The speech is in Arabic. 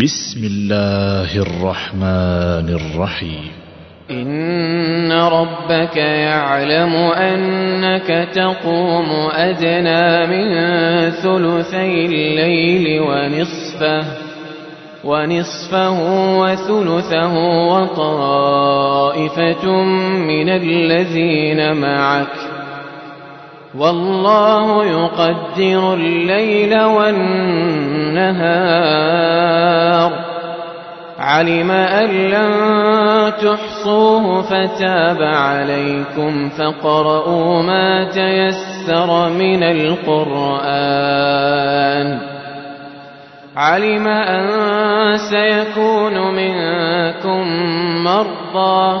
بسم الله الرحمن الرحيم. إن ربك يعلم أنك تقوم أدنى من ثلثي الليل ونصفه ونصفه وثلثه وطائفة من الذين معك. والله يقدر الليل والنهار. علم أن لن تحصوه فتاب عليكم فاقرؤوا ما تيسر من القرآن. علم أن سيكون منكم مرضى.